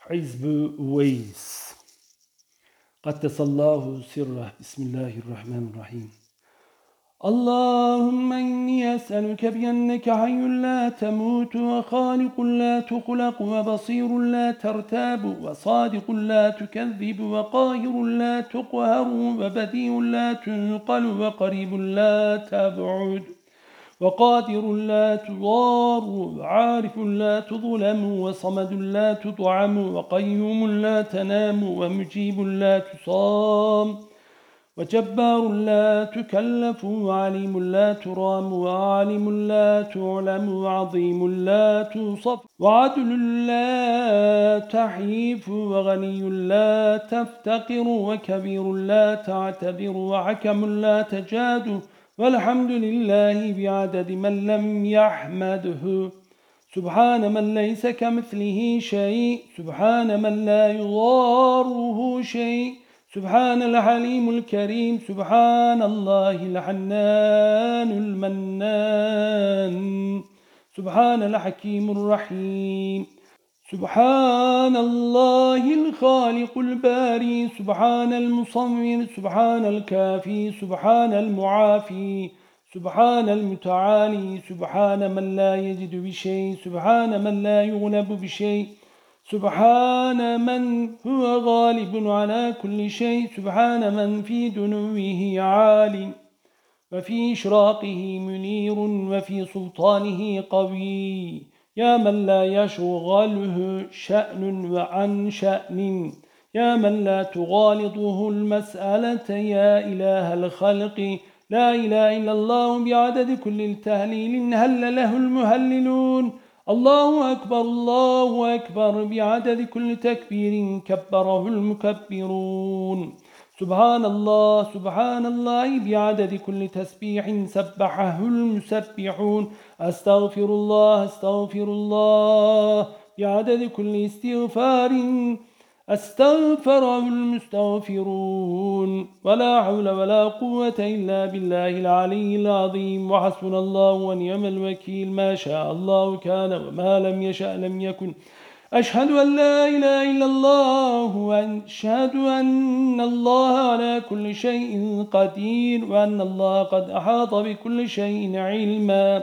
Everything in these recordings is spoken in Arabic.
حزب ويس. قدس الله سره بسم الله الرحمن الرحيم. اللهم إني أسألك بأنك حي لا تموت وخالق لا تخلق وبصير لا ترتاب وصادق لا تكذب وقاهر لا تقهر وبديع لا تنقل وقريب لا تبعد. وقادر لا تضار وعارف لا تظلم وصمد لا تطعم وقيوم لا تنام ومجيب لا تصام وجبار لا تكلف وعليم لا ترام وعالم لا تعلم وعظيم لا توصف وعدل لا تحيف وغني لا تفتقر وكبير لا تعتبر وحكم لا تجاد. والحمد لله بعدد من لم يحمده. سبحان من ليس كمثله شيء سبحان من لا يضاره شيء سبحان الحليم الكريم سبحان الله الحنان المنان سبحان الحكيم الرحيم. سبحان الله الخالق الباري سبحان المصور سبحان الكافي سبحان المعافي سبحان المتعالي سبحان من لا يجد بشيء سبحان من لا يغلب بشيء سبحان من هو غالب على كل شيء سبحان من في دنوه عال وفي إشراقه منير وفي سلطانه قوي. يا من لا يشغله شأن وعن شأن. يا من لا تغالطه المسألة يا إله الخلق. لا إله إلا الله بعدد كل التهليل هل له المهللون. الله أكبر الله أكبر بعدد كل تكبير كبره المكبرون. سبحان الله سبحان الله بعدد كل تسبيح سبحه المسبحون. أستغفر الله أستغفر الله بعدد كل استغفار أستغفره المستغفرون. ولا حول ولا قوة إلا بالله العلي العظيم. وحسبنا الله ونعم الوكيل. ما شاء الله كان وما لم يشأ لم يكن. أشهد أن لا إله إلا الله وأشهد أن الله على كل شيء قدير وأن الله قد أحاط بكل شيء علما.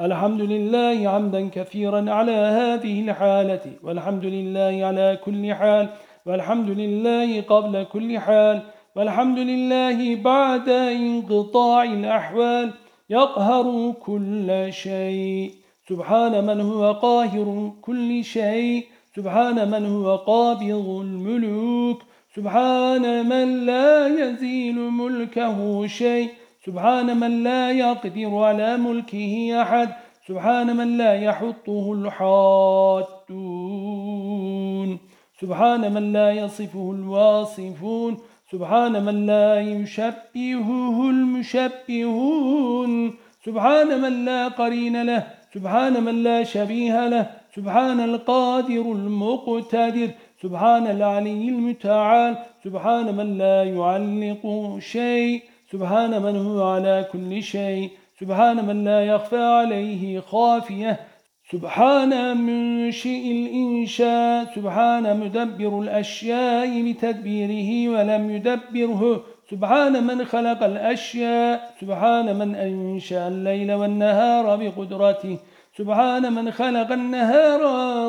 الحمد لله عمدا كثيرا على هذه الحالة والحمد لله على كل حال والحمد لله قبل كل حال والحمد لله بعد انقطاع الأحوال يقهر كل شيء. سبحان من هو قاهر كل شيء سبحان من هو قابض الملوك سبحان من لا يزيل ملكه شيء سبحان من لا يقدر على ملكه أحد سبحان من لا يحطه الحاتون سبحان من لا يصفه الواصفون سبحان من لا يشبهه المشبهون سبحان من لا قرين له سبحان من لا شبيه له سبحان القادر المقتدر سبحان العلي المتعال سبحان من لا يعلق شيء سبحان من هو على كل شيء سبحان من لا يخفى عليه خافية سبحان منشئ الإنشاء سبحان مدبر الأشياء بتدبيره ولم يدبره سبحان من خلق الأشياء سبحان من أنشأ الليل والنهار بقدرته سبحان من خلق النهار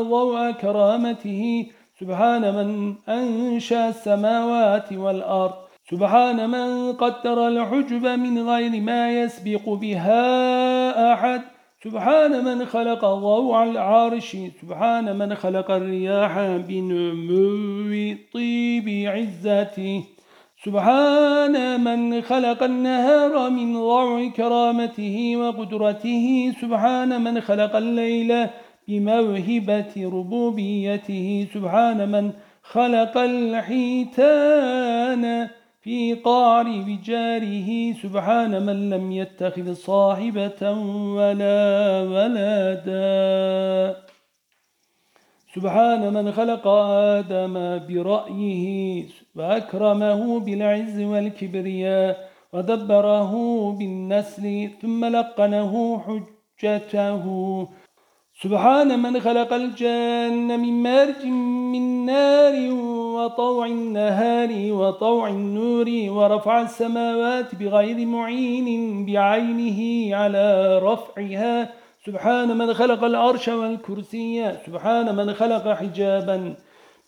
ضوء كرامته سبحان من أنشأ السماوات والأرض سبحان من قدر الحجب من غير ما يسبق بها أحد سبحان من خلق ضوء العرش سبحان من خلق الرياح بنمو طيب عزته. سبحان من خلق النهار من ضوء كرامته وقدرته. سبحان من خلق الليل بموهبة ربوبيته. سبحان من خلق الحيتان في قعر بجاره. سبحان من لم يتخذ صاحبة ولا ولدا. سبحان من خلق آدم برأيه. وأكرمه بالعز والكبرياء ودبره بالنسل ثم لقنه حجته. سبحان من خلق الجن من مارج من نار وطوع النهار وطوع النور ورفع السماوات بغير معين بعينه على رفعها. سبحان من خلق العرش والكرسي. سبحان من خلق حجابا.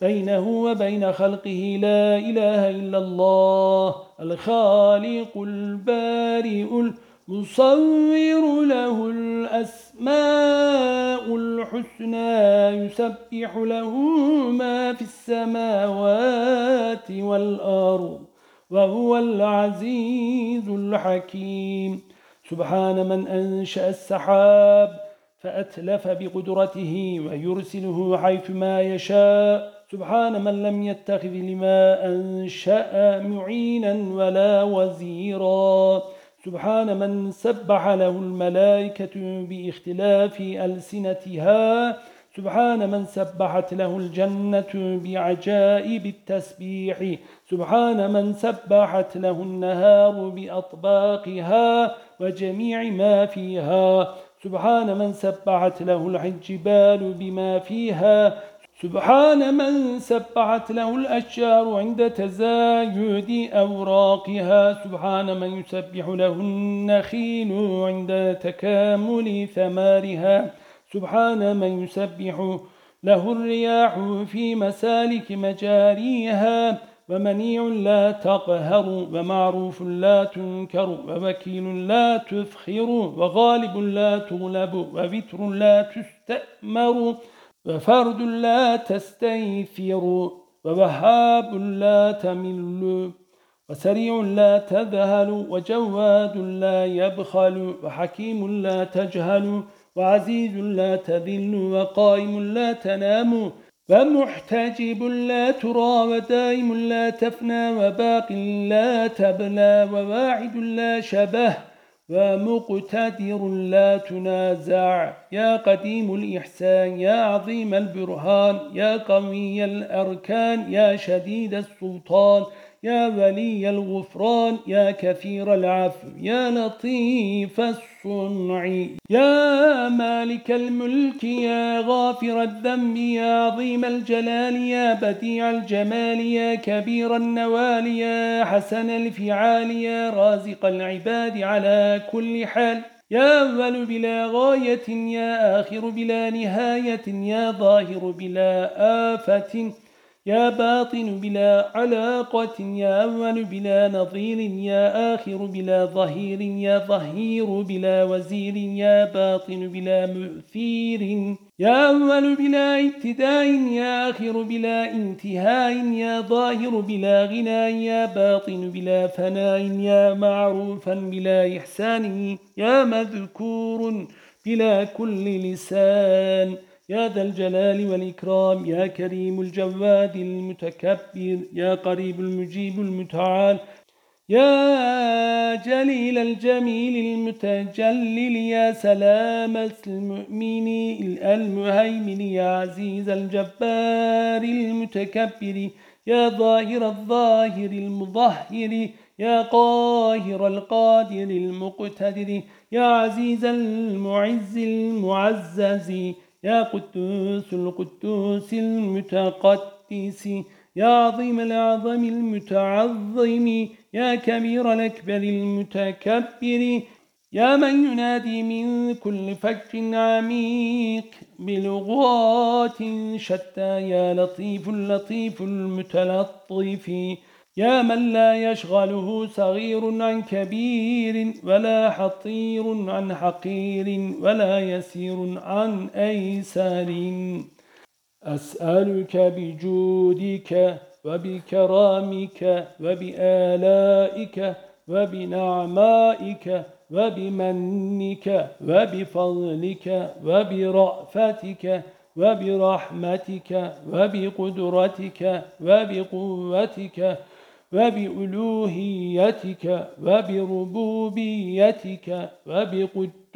بينه وبين خلقه لا إله إلا الله الخالق البارئ المصور له الأسماء الحسنى يسبح له ما في السماوات والأرض وهو العزيز الحكيم. سبحان من أنشأ السحاب فأتلف بقدرته ويرسله حيث ما يشاء. سبحان من لم يتخذ لما أنشأ معينا ولا وزيرا. سبحان من سبح له الملائكة باختلاف ألسنتها. سبحان من سبحت له الجنة بعجائب التسبيح. سبحان من سبحت له النهار بأطباقها وجميع ما فيها. سبحان من سبحت له الجبال بما فيها. سبحان من سبحت له الأشجار عند تزايد أوراقها. سبحان من يسبح له النخيل عند تكامل ثمارها. سبحان من يسبح له الرياح في مسالك مجاريها. ومنيع لا تقهر ومعروف لا تنكر ووكيل لا تفخر وغالب لا تغلب ووتر لا تستأمر. وفرد لا تستيثر ووهاب لا تمل وسريع لا تذهل وجواد لا يبخل وحكيم لا تجهل وعزيز لا تذل وقائم لا تنام ومحتجب لا ترى ودائم لا تفنى وباق لا تبلى وواعد لا شبه ومقتدر لا تنازع يا قديم الإحسان يا عظيم البرهان يا قوي الأركان يا شديد السلطان يا ولي الغفران يا كثير العفو يا لطيف الصنع يا مالك الملك يا غافر الذنب يا عظيم الجلال يا بديع الجمال يا كبير النوال يا حسن الفعال يا رازق العباد على كل حال. يا أول بلا غاية يا آخر بلا نهاية يا ظاهر بلا آفة. يا باطن بلا علاقة يا أول بلا نظير يا آخر بلا ظهير يا ظهير بلا وزير يا باطن بلا مؤثير يا أول بلا ابتداء يا آخر بلا انتهاء يا ظاهر بلا غنى يا باطن بلا فناء يا معروفا بلا إحسان يا مذكور بلا كل لسان. يا ذا الجلال والإكرام يا كريم الجواد المتكبر يا قريب المجيب المتعال يا جليل الجميل المتجلل يا سلام المؤمن المهيمن يا عزيز الجبار المتكبر يا ظاهر الظاهر المظهر يا قاهر القادر المقتدر يا عزيز المعز المعزز يا قدوس القدوس المتقدس يا عظيم الأعظم المتعظم يا كبير الأكبر المتكبر يا من ينادي من كل فج عميق بلغات شتى يا لطيف اللطيف المتلطف. يا من لا يشغله صغير عن كبير ولا حطير عن حقير ولا يسير عن أيسار. أسألك بجودك وبكرامك وبآلائك وبنعمائك وبمنك وبفضلك وبرأفتك وبرحمتك وبقدرتك وبقوتك وبألوهيتك وبربوبيتك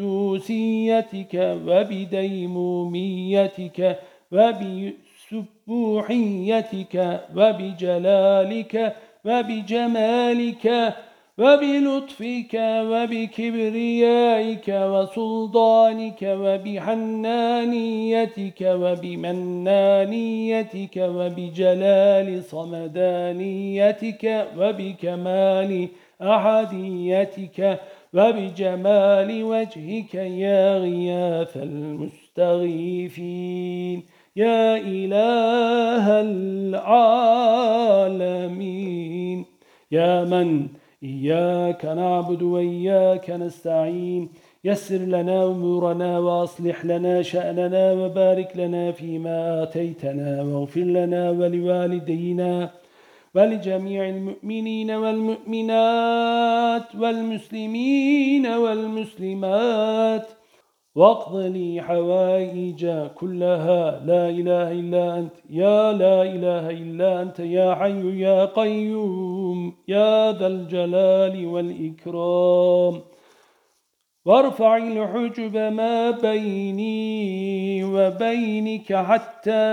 وبقدوسيتك وبديموميتك وبسبوحيتك وبجلالك وبجمالك وبلطفك وبكبريائك وسلطانك وبحنانيتك وبمنانيتك وبجلال صمدانيتك وبكمال أحديتك وبجمال وجهك يا غياث المستغيثين يا إله العالمين يا من إياك نعبد وإياك نستعين. يسر لنا أمورنا وأصلح لنا شأننا وبارك لنا فيما آتيتنا واغفر لنا ولوالدينا ولجميع المؤمنين والمؤمنات والمسلمين والمسلمات واقض لي حوائج كلها. لا إله إلا أنت. يا لا إله إلا أنت. يا حي يا قيوم. يا ذا الجلال والإكرام. وارفع الحجب ما بيني وبينك حتى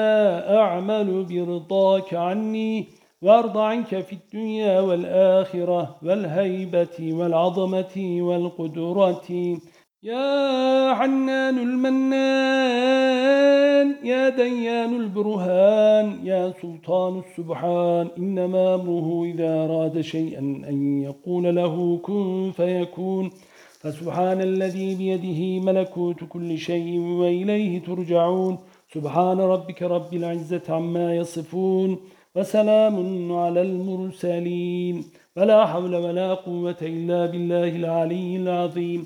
أعمل برضاك عني. وارض عنك في الدنيا والآخرة والهيبة والعظمة والقدرة. يا حنان المنان يا ديان البرهان يا سلطان السبحان إنما أمره إذا أراد شيئا أن يقول له كن فيكون. فسبحان الذي بيده ملكوت كل شيء وإليه ترجعون. سبحان ربك رب العزة عما يصفون. وسلام على المرسلين. ولا حول ولا قوة إلا بالله العلي العظيم.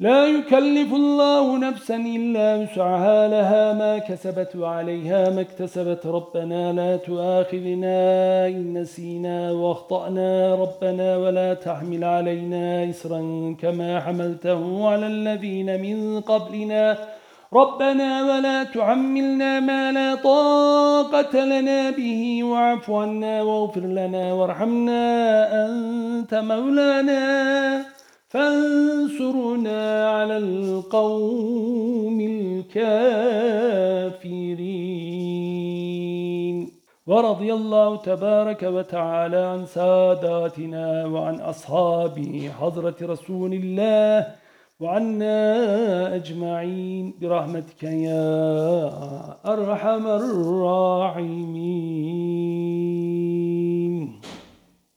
لا يكلف الله نفسا إلا وسعها لها ما كسبت وعليها ما اكتسبت. ربنا لا تؤاخذنا إن نسينا واخطأنا ربنا ولا تحمل علينا إسرا كما حملته على الذين من قبلنا. ربنا ولا تعملنا ما لا طاقة لنا به واعف عنا واغفر لنا وارحمنا أنت مولانا. فانصرنا على القوم الكافرين. ورضي الله تبارك وتعالى عن ساداتنا وعن أصحاب حضرة رسول الله وعنا أجمعين. برحمتك يا أرحم الراحمين.